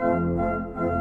Música